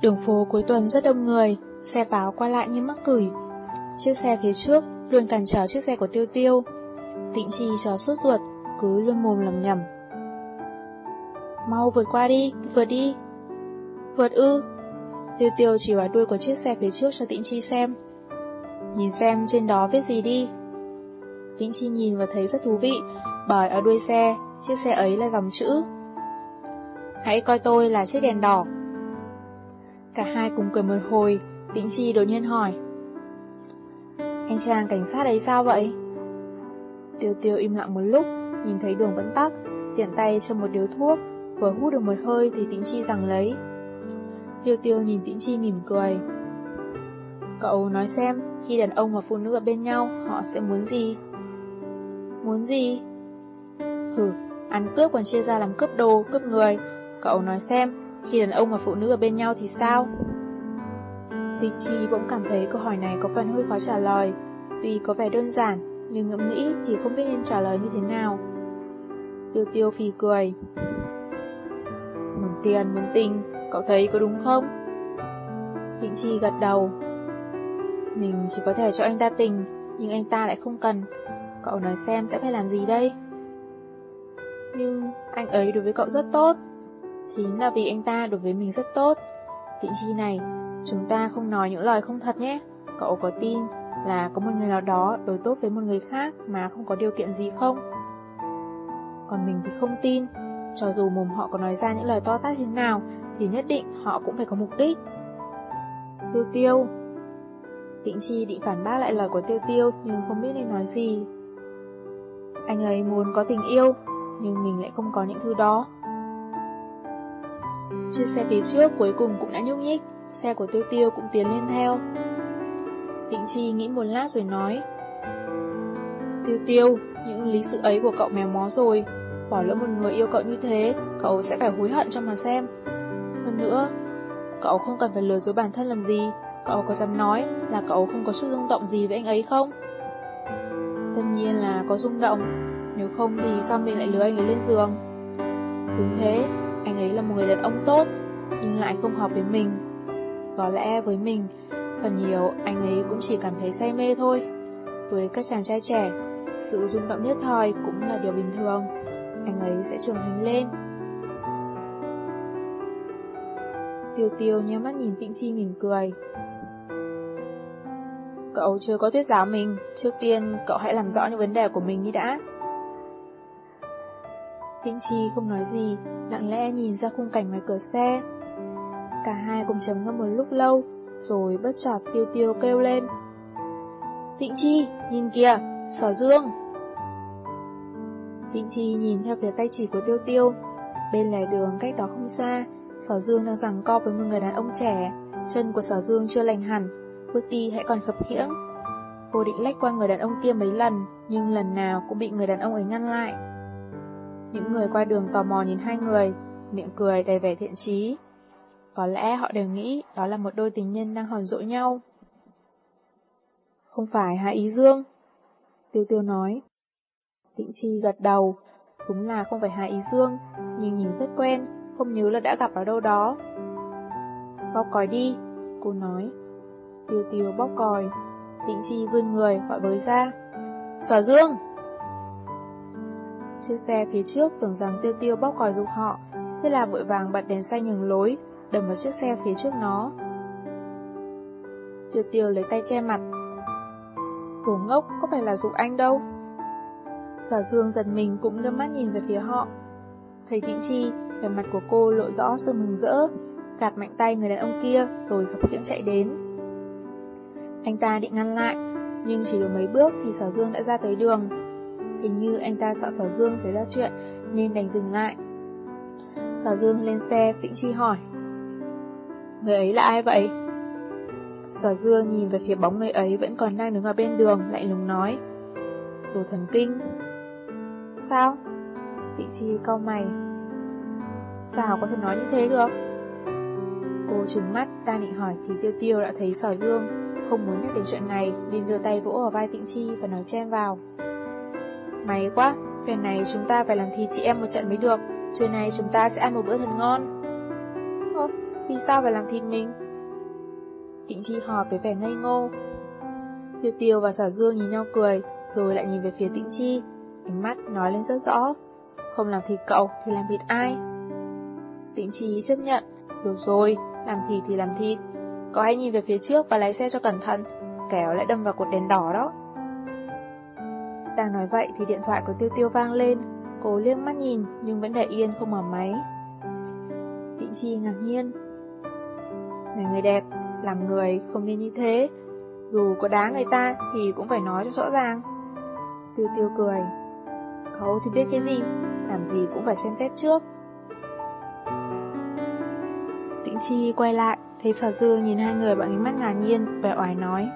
Đường phố cuối tuần rất đông người, xe báo qua lại như mắc cửi. Chiếc xe phía trước luôn cản trở chiếc xe của Tiêu Tiêu. Tịnh Chi cho sốt ruột, cứ luôn mồm lầm nhầm. Mau vượt qua đi, vượt đi. Vượt ư. Tiêu Tiêu chỉ vào đuôi của chiếc xe phía trước cho Tịnh Chi xem. Nhìn xem trên đó viết gì đi. Tịnh Chi nhìn và thấy rất thú vị, bởi ở đuôi xe, chiếc xe ấy là dòng chữ. Hãy coi tôi là chiếc đèn đỏ. Cả hai cùng cười một hồi, Tĩnh Chi đột nhiên hỏi. Anh chàng cảnh sát ấy sao vậy? Tiêu tiêu im lặng một lúc, nhìn thấy đường vẫn tắc, tiện tay cho một điếu thuốc, vừa hút được một hơi thì Tĩnh Chi rằng lấy. Tiêu tiêu nhìn Tĩnh Chi mỉm cười. Cậu nói xem, khi đàn ông và phụ nữ ở bên nhau, họ sẽ muốn gì? Muốn gì? Hừ, ăn cướp còn chia ra làm cướp đồ, cướp người. Cậu nói xem, khi đàn ông và phụ nữ ở bên nhau thì sao? Tịch Chi bỗng cảm thấy câu hỏi này có phần hơi khó trả lời. Tuy có vẻ đơn giản, nhưng ngẫm nghĩ thì không biết nên trả lời như thế nào. Tiêu tiêu phì cười. Muốn tiền, muốn tình, cậu thấy có đúng không? Tịnh Chi gật đầu. Mình chỉ có thể cho anh ta tình, nhưng anh ta lại không cần. Cậu nói xem sẽ phải làm gì đây? Nhưng anh ấy đối với cậu rất tốt. Chính là vì anh ta đối với mình rất tốt. Tịnh chi này, chúng ta không nói những lời không thật nhé. Cậu có tin là có một người nào đó đối tốt với một người khác mà không có điều kiện gì không? Còn mình thì không tin. Cho dù mồm họ có nói ra những lời to tát thế nào, thì nhất định họ cũng phải có mục đích. Tiêu tiêu Tịnh Chi định phản bác lại lời của Tiêu Tiêu nhưng không biết nên nói gì. Anh ấy muốn có tình yêu, nhưng mình lại không có những thứ đó. Chiếc xe phía trước cuối cùng cũng đã nhúc nhích, xe của Tiêu Tiêu cũng tiến lên theo. Tịnh Chi nghĩ một lát rồi nói. Tiêu Tiêu, những lý sự ấy của cậu mèo mó rồi, bỏ lỡ một người yêu cậu như thế, cậu sẽ phải hối hận cho mà xem. Hơn nữa, cậu không cần phải lừa dối bản thân làm gì, cậu có dám nói là cậu không có chút rung động gì với anh ấy không? Tất nhiên là có rung động, nếu không thì sao mình lại lừa anh ấy lên giường? Đúng thế, anh ấy là một người đàn ông tốt, nhưng lại không hợp với mình. Có lẽ với mình, phần nhiều anh ấy cũng chỉ cảm thấy say mê thôi. Với các chàng trai trẻ, sự rung động nhất thời cũng là điều bình thường. Anh ấy sẽ trưởng thành lên. Tiêu tiêu nhớ mắt nhìn Tĩnh Chi mỉm cười. Cậu chưa có thuyết giáo mình, trước tiên cậu hãy làm rõ những vấn đề của mình đi đã. Tĩnh Chi không nói gì, lặng lẽ nhìn ra khung cảnh ngoài cửa xe. Cả hai cùng chấm ngâm một lúc lâu, rồi bất chợt tiêu tiêu kêu lên. Tĩnh Chi, nhìn kìa, sở dương. Tĩnh Chi nhìn theo phía tay chỉ của tiêu tiêu, bên lề đường cách đó không xa, sở dương đang giằng co với một người đàn ông trẻ, chân của sở dương chưa lành hẳn, bước đi hãy còn khập khiễng. Cô định lách qua người đàn ông kia mấy lần, nhưng lần nào cũng bị người đàn ông ấy ngăn lại. Những người qua đường tò mò nhìn hai người, miệng cười đầy vẻ thiện chí. Có lẽ họ đều nghĩ đó là một đôi tình nhân đang hòn dỗi nhau. Không phải Hạ Ý Dương. Tiêu Tiêu nói. Tịnh Chi gật đầu, đúng là không phải Hạ Ý Dương, nhưng nhìn rất quen, không nhớ là đã gặp ở đâu đó. Bóc còi đi, cô nói. Tiêu Tiêu bóc còi, Tịnh Chi vươn người gọi với ra. Sở Dương! Chiếc xe phía trước tưởng rằng Tiêu Tiêu bóc còi giúp họ, thế là vội vàng bật đèn xanh nhường lối, đâm vào chiếc xe phía trước nó. Tiêu Tiêu lấy tay che mặt. Đồ ngốc có phải là dục anh đâu. Sở Dương giật mình cũng đưa mắt nhìn về phía họ. Thấy tịnh Chi, vẻ mặt của cô lộ rõ sự mừng rỡ, gạt mạnh tay người đàn ông kia rồi khập khiễng chạy đến. Anh ta định ngăn lại, nhưng chỉ được mấy bước thì Sở Dương đã ra tới đường. Hình như anh ta sợ Sở Dương xảy ra chuyện nên đành dừng lại. Sở Dương lên xe Tĩnh Chi hỏi. Người ấy là ai vậy? Sở Dương nhìn về phía bóng người ấy vẫn còn đang đứng ở bên đường, lạnh lùng nói. Đồ thần kinh. Sao? Tĩnh Chi cau mày. Sao có thể nói như thế được? Cô trừng mắt, đang định hỏi thì Tiêu Tiêu đã thấy Sở Dương không muốn nhắc đến chuyện này nên đưa tay vỗ vào vai Tịnh Chi và nói chen vào. May quá, phen này chúng ta phải làm thịt chị em một trận mới được, trưa nay chúng ta sẽ ăn một bữa thật ngon. Vì sao phải làm thịt mình? Tịnh Chi hò với vẻ ngây ngô. Tiêu Tiêu và Sở Dương nhìn nhau cười, rồi lại nhìn về phía Tịnh Chi. Ánh mắt nói lên rất rõ. Không làm thịt cậu thì làm thịt ai? Tịnh Chi chấp nhận. Được rồi, làm thịt thì làm thịt. Cậu hãy nhìn về phía trước và lái xe cho cẩn thận, kéo lại đâm vào cột đèn đỏ đó. Đang nói vậy thì điện thoại của Tiêu Tiêu vang lên, cô liếc mắt nhìn nhưng vẫn để yên không mở máy. Tịnh Chi ngạc nhiên. Này người đẹp, làm người không nên như thế, dù có đá người ta thì cũng phải nói cho rõ ràng. Tiêu Tiêu cười. Cậu thì biết cái gì, làm gì cũng phải xem xét trước. Tịnh Chi quay lại, thấy sở dư nhìn hai người bằng ánh mắt ngạc nhiên, vẻ oải nói.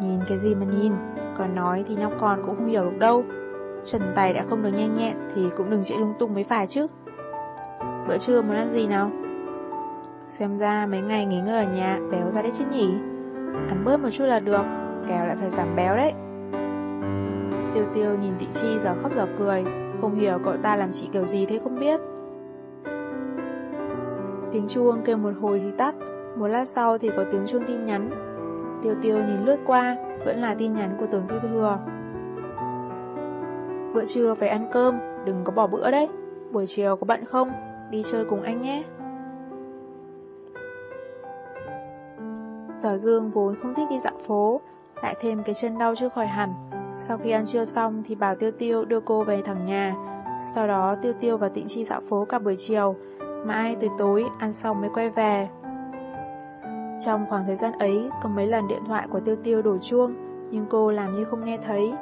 Nhìn cái gì mà nhìn, còn nói thì nhóc con cũng không hiểu được đâu. Trần tay đã không được nhanh nhẹn thì cũng đừng chạy lung tung mới phải chứ. Bữa trưa muốn ăn gì nào? Xem ra mấy ngày nghỉ ngơi ở nhà béo ra đấy chứ nhỉ? Ăn bớt một chút là được, Kéo lại phải giảm béo đấy. Tiêu tiêu nhìn tị chi giờ khóc giờ cười, không hiểu cậu ta làm chị kiểu gì thế không biết. Tiếng chuông kêu một hồi thì tắt, một lát sau thì có tiếng chuông tin nhắn. Tiêu tiêu nhìn lướt qua, vẫn là tin nhắn của tưởng tư thừa. À? Bữa trưa phải ăn cơm, đừng có bỏ bữa đấy. Buổi chiều có bận không? Đi chơi cùng anh nhé. Sở Dương vốn không thích đi dạo phố, lại thêm cái chân đau chưa khỏi hẳn. Sau khi ăn trưa xong thì bảo Tiêu Tiêu đưa cô về thẳng nhà. Sau đó Tiêu Tiêu và Tịnh Chi dạo phố cả buổi chiều, mãi tới tối ăn xong mới quay về. Trong khoảng thời gian ấy, có mấy lần điện thoại của Tiêu Tiêu đổ chuông, nhưng cô làm như không nghe thấy.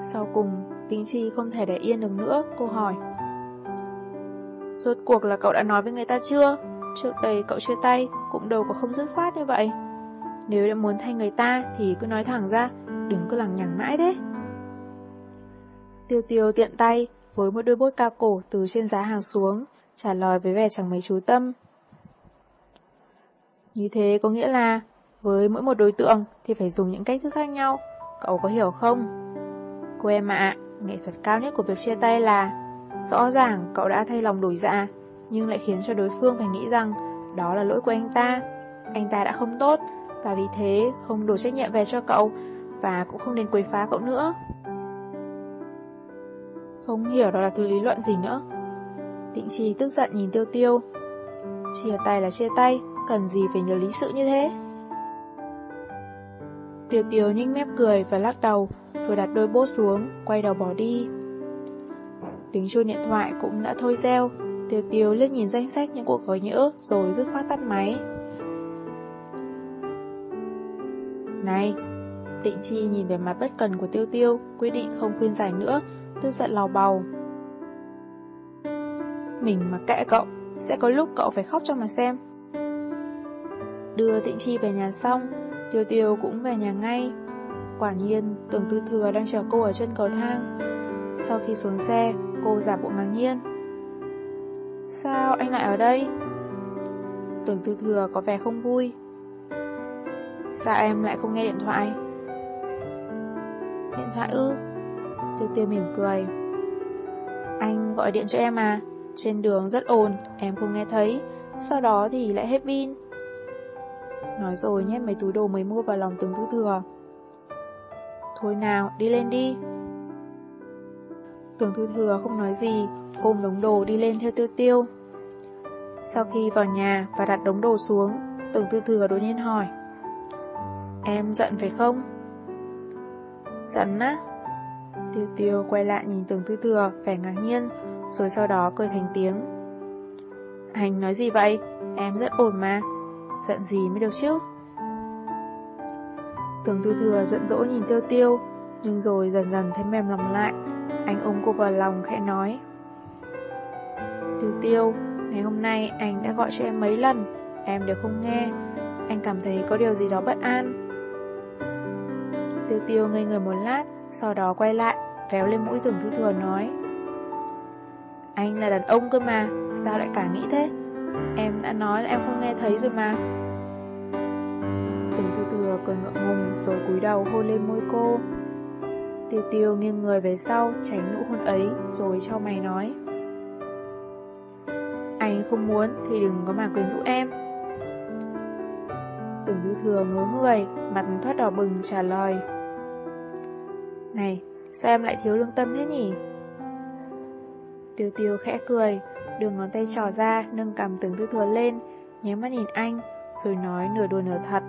Sau cùng, tinh Chi không thể để yên được nữa, cô hỏi. Rốt cuộc là cậu đã nói với người ta chưa? Trước đây cậu chia tay, cũng đâu có không dứt khoát như vậy. Nếu đã muốn thay người ta thì cứ nói thẳng ra, đừng cứ lằng nhằng mãi thế. Tiêu tiêu tiện tay, với một đôi bốt cao cổ từ trên giá hàng xuống, trả lời với vẻ chẳng mấy chú tâm. Như thế có nghĩa là, với mỗi một đối tượng thì phải dùng những cách thức khác nhau, cậu có hiểu không? Cô em ạ, nghệ thuật cao nhất của việc chia tay là Rõ ràng cậu đã thay lòng đổi dạ, nhưng lại khiến cho đối phương phải nghĩ rằng đó là lỗi của anh ta. Anh ta đã không tốt, và vì thế không đổ trách nhiệm về cho cậu, và cũng không nên quấy phá cậu nữa. Không hiểu đó là từ lý luận gì nữa. Tịnh trì tức giận nhìn tiêu tiêu. Chia tay là chia tay, cần gì phải nhớ lý sự như thế? Tiêu tiêu nhếch mép cười và lắc đầu, rồi đặt đôi bốt xuống, quay đầu bỏ đi. Tiếng chuông điện thoại cũng đã thôi reo, Tiêu Tiêu liếc nhìn danh sách những cuộc gọi nhỡ rồi dứt khoát tắt máy. Này, Tịnh Chi nhìn về mặt bất cần của Tiêu Tiêu, quyết định không khuyên giải nữa, tức giận lào bầu. Mình mà kệ cậu, sẽ có lúc cậu phải khóc cho mà xem. Đưa Tịnh Chi về nhà xong, Tiêu Tiêu cũng về nhà ngay. Quả nhiên, tưởng tư thừa đang chờ cô ở chân cầu thang. Sau khi xuống xe, cô giả bộ ngạc nhiên. Sao anh lại ở đây? Tưởng tư thừa có vẻ không vui. Sao em lại không nghe điện thoại? Điện thoại ư? Tiêu tiêu mỉm cười. Anh gọi điện cho em à? Trên đường rất ồn, em không nghe thấy. Sau đó thì lại hết pin. Nói rồi nhét mấy túi đồ mới mua vào lòng tưởng tư thừa. Thôi nào, đi lên đi. Tưởng thư thừa không nói gì, ôm đống đồ đi lên theo tiêu tiêu. Sau khi vào nhà và đặt đống đồ xuống, tưởng thư thừa đột nhiên hỏi. Em giận phải không? Giận á? Tiêu tiêu quay lại nhìn tưởng thư thừa, vẻ ngạc nhiên, rồi sau đó cười thành tiếng. Anh nói gì vậy? Em rất ổn mà. Giận gì mới được chứ? Tưởng tư thừa giận dỗi nhìn tiêu tiêu, nhưng rồi dần dần thấy mềm lòng lại, anh ôm cô vào lòng khẽ nói Tiêu tiêu, ngày hôm nay anh đã gọi cho em mấy lần Em đều không nghe. Anh cảm thấy có điều gì đó bất an. Tiêu tiêu ngây người một lát Sau đó quay lại Véo lên mũi tưởng Tư thừa nói Anh là đàn ông cơ mà Sao lại cả nghĩ thế? Em đã nói là em không nghe thấy rồi mà Tưởng thư thừa cười ngượng ngùng Rồi cúi đầu hôn lên môi cô Tiêu tiêu nghiêng người về sau tránh nụ hôn ấy rồi cho mày nói anh không muốn thì đừng có mà quyến rũ em. Tưởng Tư Thừa ngớ người, mặt thoát đỏ bừng trả lời. Này, sao em lại thiếu lương tâm thế nhỉ? Tiêu tiêu khẽ cười, đường ngón tay trỏ ra, nâng cầm tưởng Tư Thừa lên, nháy mắt nhìn anh, rồi nói nửa đùa nửa thật.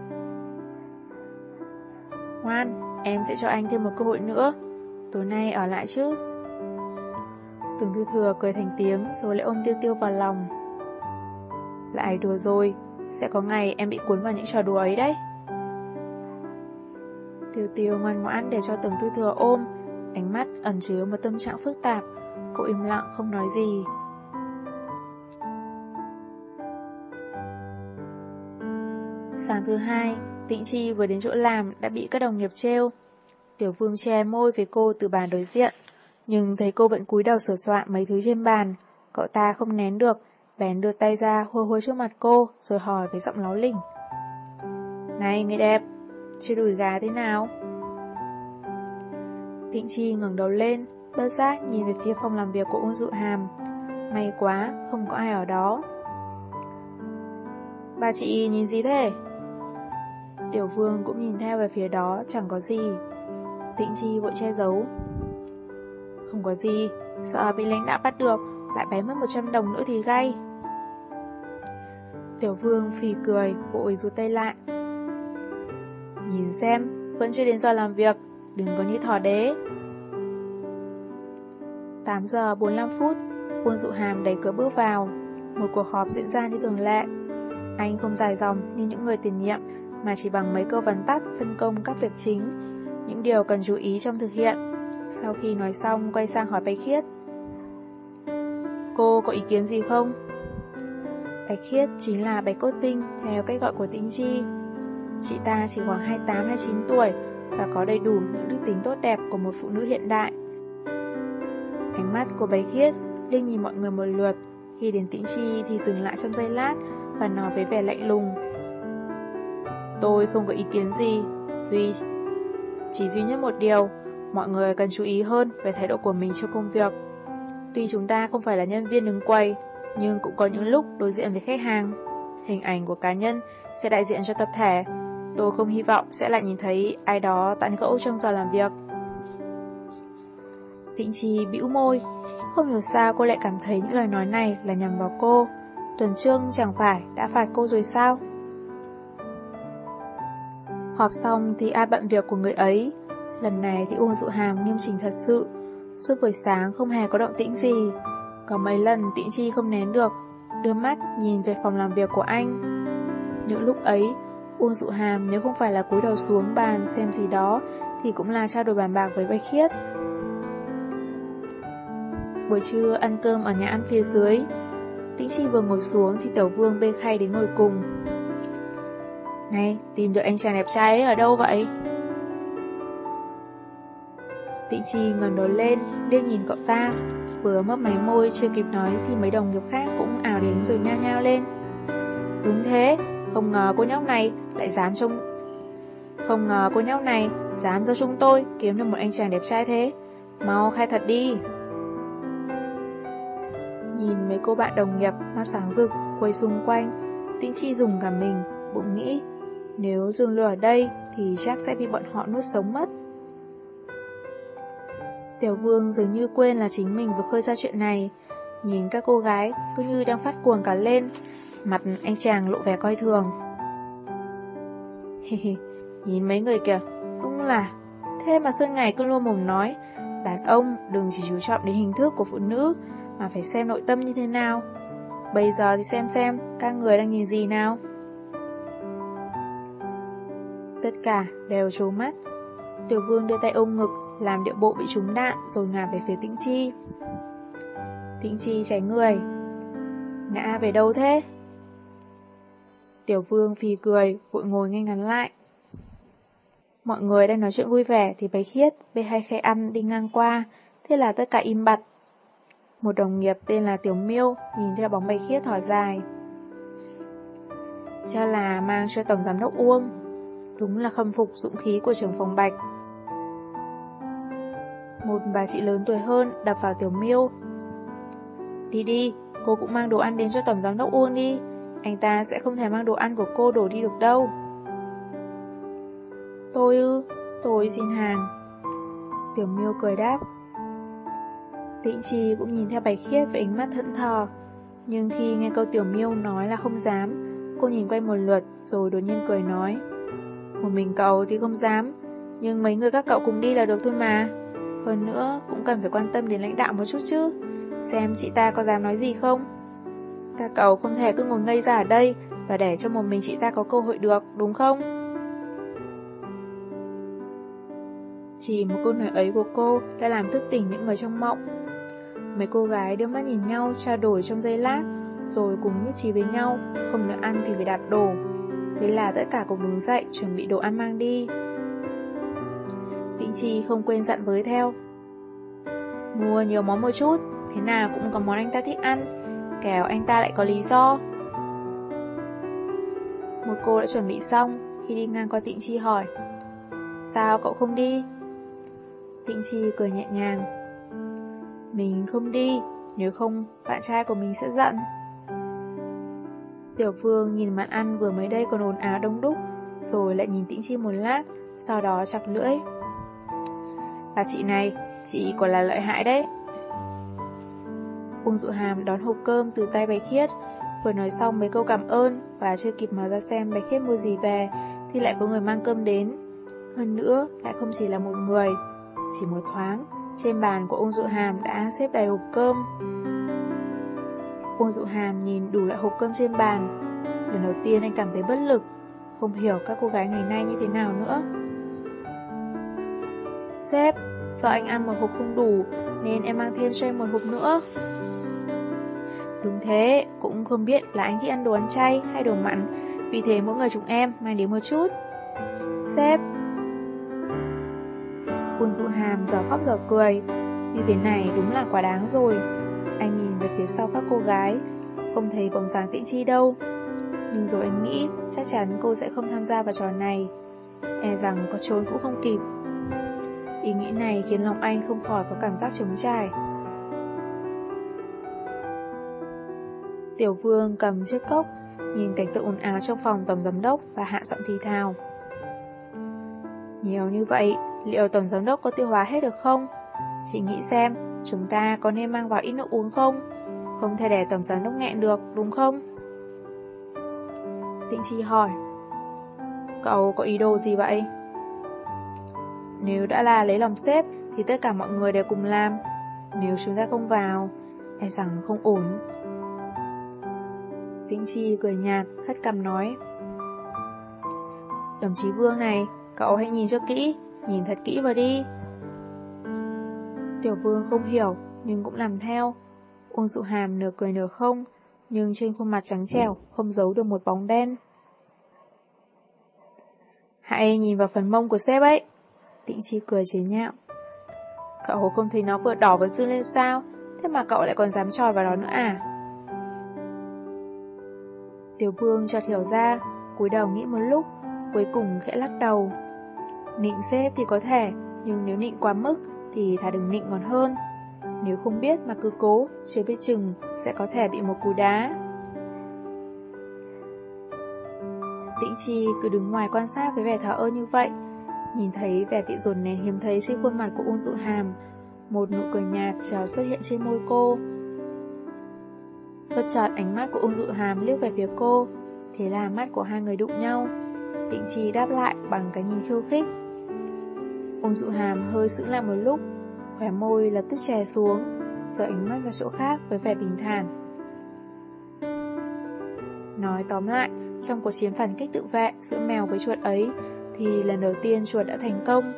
Ngoan, em sẽ cho anh thêm một cơ hội nữa. Tối nay ở lại chứ? Tưởng Tư Thừa cười thành tiếng rồi lại ôm Tiêu Tiêu vào lòng. Lại đùa rồi, sẽ có ngày em bị cuốn vào những trò đùa ấy đấy. Tiêu Tiêu ngoan ngoãn để cho Tưởng Tư Thừa ôm, ánh mắt ẩn chứa một tâm trạng phức tạp. Cô im lặng không nói gì. Sáng thứ hai, Tịnh Chi vừa đến chỗ làm đã bị các đồng nghiệp treo. Tiểu Vương che môi với cô từ bàn đối diện, nhưng thấy cô vẫn cúi đầu sửa soạn mấy thứ trên bàn, cậu ta không nén được, bèn đưa tay ra hôi hôi trước mặt cô, rồi hỏi với giọng láo lỉnh. Này người đẹp, chưa đùi gà thế nào? Tịnh Chi ngẩng đầu lên, bơ giác nhìn về phía phòng làm việc của Uông Dụ Hàm. May quá, không có ai ở đó. Bà chị nhìn gì thế? Tiểu Vương cũng nhìn theo về phía đó, chẳng có gì. Tịnh Chi vội che giấu. Không có gì, sợ bị lãnh đạo bắt được, lại bé mất 100 đồng nữa thì gay. Tiểu Vương phì cười, vội rút tay lại. Nhìn xem, vẫn chưa đến giờ làm việc, đừng có như thỏ đế. 8 giờ 45 phút, Quân Dụ Hàm đẩy cửa bước vào. Một cuộc họp diễn ra như thường lệ. Anh không dài dòng như những người tiền nhiệm, mà chỉ bằng mấy câu vấn tắt phân công các việc chính, những điều cần chú ý trong thực hiện. Sau khi nói xong, quay sang hỏi Bạch Khiết. Cô có ý kiến gì không? Bạch Khiết chính là Bạch Cốt Tinh theo cách gọi của Tĩnh Chi. Chị ta chỉ khoảng 28-29 tuổi và có đầy đủ những đức tính tốt đẹp của một phụ nữ hiện đại. Ánh mắt của Bạch Khiết liên nhìn mọi người một lượt, khi đến Tĩnh Chi thì dừng lại trong giây lát và nói với vẻ lạnh lùng. Tôi không có ý kiến gì, duy chỉ duy nhất một điều, mọi người cần chú ý hơn về thái độ của mình trong công việc. Tuy chúng ta không phải là nhân viên đứng quầy, nhưng cũng có những lúc đối diện với khách hàng. Hình ảnh của cá nhân sẽ đại diện cho tập thể. Tôi không hy vọng sẽ lại nhìn thấy ai đó tán gẫu trong giờ làm việc. Tịnh Chi bĩu môi, không hiểu sao cô lại cảm thấy những lời nói này là nhằm vào cô. Tuần Trương chẳng phải đã phạt cô rồi sao? Họp xong thì ai bận việc của người ấy. Lần này thì Uông Dụ Hàm nghiêm chỉnh thật sự. Suốt buổi sáng không hề có động tĩnh gì. Có mấy lần Tịnh Chi không nén được, đưa mắt nhìn về phòng làm việc của anh. Những lúc ấy, Uông Dụ Hàm nếu không phải là cúi đầu xuống bàn xem gì đó thì cũng là trao đổi bàn bạc với Bạch Khiết. Buổi trưa ăn cơm ở nhà ăn phía dưới. Tĩnh Chi vừa ngồi xuống thì Tiểu Vương bê khay đến ngồi cùng. Này, tìm được anh chàng đẹp trai ấy ở đâu vậy? Tịnh Chi ngẩng đầu lên, liếc nhìn cậu ta. Vừa mấp máy môi chưa kịp nói thì mấy đồng nghiệp khác cũng ảo đến rồi nhao nhao lên. Đúng thế, không ngờ cô nhóc này lại dám trông... Không ngờ cô nhóc này dám cho chúng tôi kiếm được một anh chàng đẹp trai thế. Mau khai thật đi. Cô bạn đồng nghiệp mắt sáng rực quay xung quanh, Tĩnh Chi dùng cả mình, bụng nghĩ nếu dừng lửa ở đây thì chắc sẽ bị bọn họ nuốt sống mất. Tiểu vương dường như quên là chính mình vừa khơi ra chuyện này. Nhìn các cô gái cứ như đang phát cuồng cả lên. Mặt anh chàng lộ vẻ coi thường. nhìn mấy người kìa, đúng là Thế mà suốt ngày cứ luôn mồm nói Đàn ông đừng chỉ chú trọng đến hình thức của phụ nữ mà phải xem nội tâm như thế nào Bây giờ thì xem xem Các người đang nhìn gì nào Tất cả đều trố mắt. Tiểu vương đưa tay ôm ngực, làm điệu bộ bị trúng đạn rồi ngả về phía Tĩnh Chi. Tĩnh Chi cháy người. Ngã về đâu thế? Tiểu vương phì cười, vội ngồi ngay ngắn lại. Mọi người đang nói chuyện vui vẻ thì bấy khiết, bê hai khay ăn đi ngang qua, thế là tất cả im bặt. Một đồng nghiệp tên là Tiểu Miêu nhìn theo bóng bay khiết thở dài. Cho là mang cho Tổng Giám đốc Uông Đúng là khâm phục dũng khí của trưởng phòng Bạch. Một bà chị lớn tuổi hơn đập vào tiểu miêu. Đi đi, cô cũng mang đồ ăn đến cho tổng giám đốc Uông đi. Anh ta sẽ không thể mang đồ ăn của cô đổ đi được đâu. Tôi ư, tôi xin hàng. Tiểu miêu cười đáp. Tịnh Chi cũng nhìn theo Bạch Khiết với ánh mắt thẫn thờ. Nhưng khi nghe câu Tiểu miêu nói là không dám, cô nhìn quay một lượt rồi đột nhiên cười nói. Một mình cậu thì không dám, nhưng mấy người các cậu cùng đi là được thôi mà. Hơn nữa, cũng cần phải quan tâm đến lãnh đạo một chút chứ. Xem chị ta có dám nói gì không? Các cậu không thể cứ ngồi ngây ra ở đây và để cho một mình chị ta có cơ hội được, đúng không? Chỉ một câu nói ấy của cô đã làm thức tỉnh những người trong mộng. Mấy cô gái đưa mắt nhìn nhau trao đổi trong giây lát, rồi cùng nhất trí với nhau, không được ăn thì phải đặt đồ. Thế là tất cả cùng đứng dậy chuẩn bị đồ ăn mang đi. Tịnh Chi không quên dặn với theo. Mua nhiều món một chút, thế nào cũng có món anh ta thích ăn, kẻo anh ta lại có lý do. Một cô đã chuẩn bị xong, khi đi ngang qua Tịnh Chi hỏi. Sao cậu không đi? Tịnh Chi cười nhẹ nhàng. Mình không đi, nếu không bạn trai của mình sẽ giận. Tiểu Phương nhìn màn ăn vừa mới đây còn ồn ào đông đúc, rồi lại nhìn Tĩnh Chi một lát, sau đó chặt lưỡi. và chị này, chị còn là lợi hại đấy. Uông Dụ Hàm đón hộp cơm từ tay Bạch Khiết, vừa nói xong mấy câu cảm ơn và chưa kịp mở ra xem Bạch Khiết mua gì về thì lại có người mang cơm đến. Hơn nữa, lại không chỉ là một người, chỉ một thoáng, trên bàn của ông Dụ Hàm đã xếp đầy hộp cơm. Ông Dụ Hàm nhìn đủ loại hộp cơm trên bàn. Lần đầu tiên anh cảm thấy bất lực, không hiểu các cô gái ngày nay như thế nào nữa. Sếp, sợ anh ăn một hộp không đủ, nên em mang thêm cho em một hộp nữa. Đúng thế, cũng không biết là anh thích ăn đồ ăn chay hay đồ mặn, vì thế mỗi người chúng em mang đến một chút. Sếp, Quân dụ hàm giờ khóc giờ cười. Như thế này đúng là quá đáng rồi. Anh nhìn về phía sau các cô gái, Không thấy bóng dáng tịnh chi đâu. Nhưng rồi anh nghĩ Chắc chắn cô sẽ không tham gia vào trò này. E rằng có trốn cũng không kịp. Ý nghĩ này khiến lòng anh không khỏi có cảm giác trống trải. Tiểu vương cầm chiếc cốc, Nhìn cảnh tượng ồn ào trong phòng tổng giám đốc Và hạ giọng thì thào. Nhiều như vậy Liệu tổng giám đốc có tiêu hóa hết được không? Chị nghĩ xem, chúng ta có nên mang vào ít nước uống không? Không thể để tổng giám đốc nghẹn được, đúng không? Tịnh Chi hỏi Cậu có ý đồ gì vậy? Nếu đã là lấy lòng sếp Thì tất cả mọi người đều cùng làm Nếu chúng ta không vào E rằng không ổn Tĩnh Chi cười nhạt Hất cằm nói Đồng chí Vương này Cậu hãy nhìn cho kỹ, Nhìn thật kỹ vào đi. Tiểu vương không hiểu, Nhưng cũng làm theo. Uông dụ hàm nửa cười nửa không, Nhưng trên khuôn mặt trắng trẻo, Không giấu được một bóng đen. Hãy nhìn vào phần mông của sếp ấy. Tịnh chi cười chế nhạo. Cậu không thấy nó vừa đỏ vừa sưng lên sao? Thế mà cậu lại còn dám tròi vào đó nữa à? Tiểu vương chợt hiểu ra, cúi đầu nghĩ một lúc Cuối cùng khẽ lắc đầu Nịnh xếp thì có thể, nhưng nếu nịnh quá mức thì thà đừng nịnh còn hơn. Nếu không biết mà cứ cố, chưa biết chừng sẽ có thể bị một cú đá. Tĩnh Chi cứ đứng ngoài quan sát với vẻ thở ơ như vậy. Nhìn thấy vẻ bị dồn nén hiếm thấy trên khuôn mặt của ung Dụ Hàm, một nụ cười nhạt trào xuất hiện trên môi cô. Bất chợt ánh mắt của ung Dụ Hàm liếc về phía cô, thế là mắt của hai người đụng nhau. Tịnh Chi đáp lại bằng cái nhìn khiêu khích. Ôn dụ hàm hơi sững lại một lúc, khóe môi lập tức chè xuống, giờ ánh mắt ra chỗ khác với vẻ bình thản. Nói tóm lại, trong cuộc chiến phản kích tự vệ giữa mèo với chuột ấy, thì lần đầu tiên chuột đã thành công.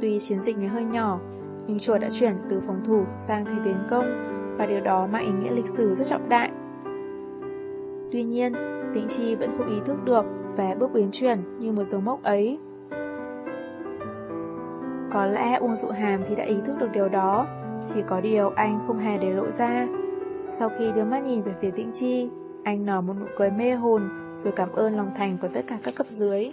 Tuy chiến dịch này hơi nhỏ, nhưng chuột đã chuyển từ phòng thủ sang thế tiến công, và điều đó mang ý nghĩa lịch sử rất trọng đại. Tuy nhiên, Tĩnh Chi vẫn không ý thức được về bước biến chuyển như một dấu mốc ấy. Có lẽ Uông Dụ Hàm thì đã ý thức được điều đó, chỉ có điều anh không hề để lộ ra. Sau khi đưa mắt nhìn về phía Tĩnh Chi, anh nở một nụ cười mê hồn rồi cảm ơn lòng thành của tất cả các cấp dưới.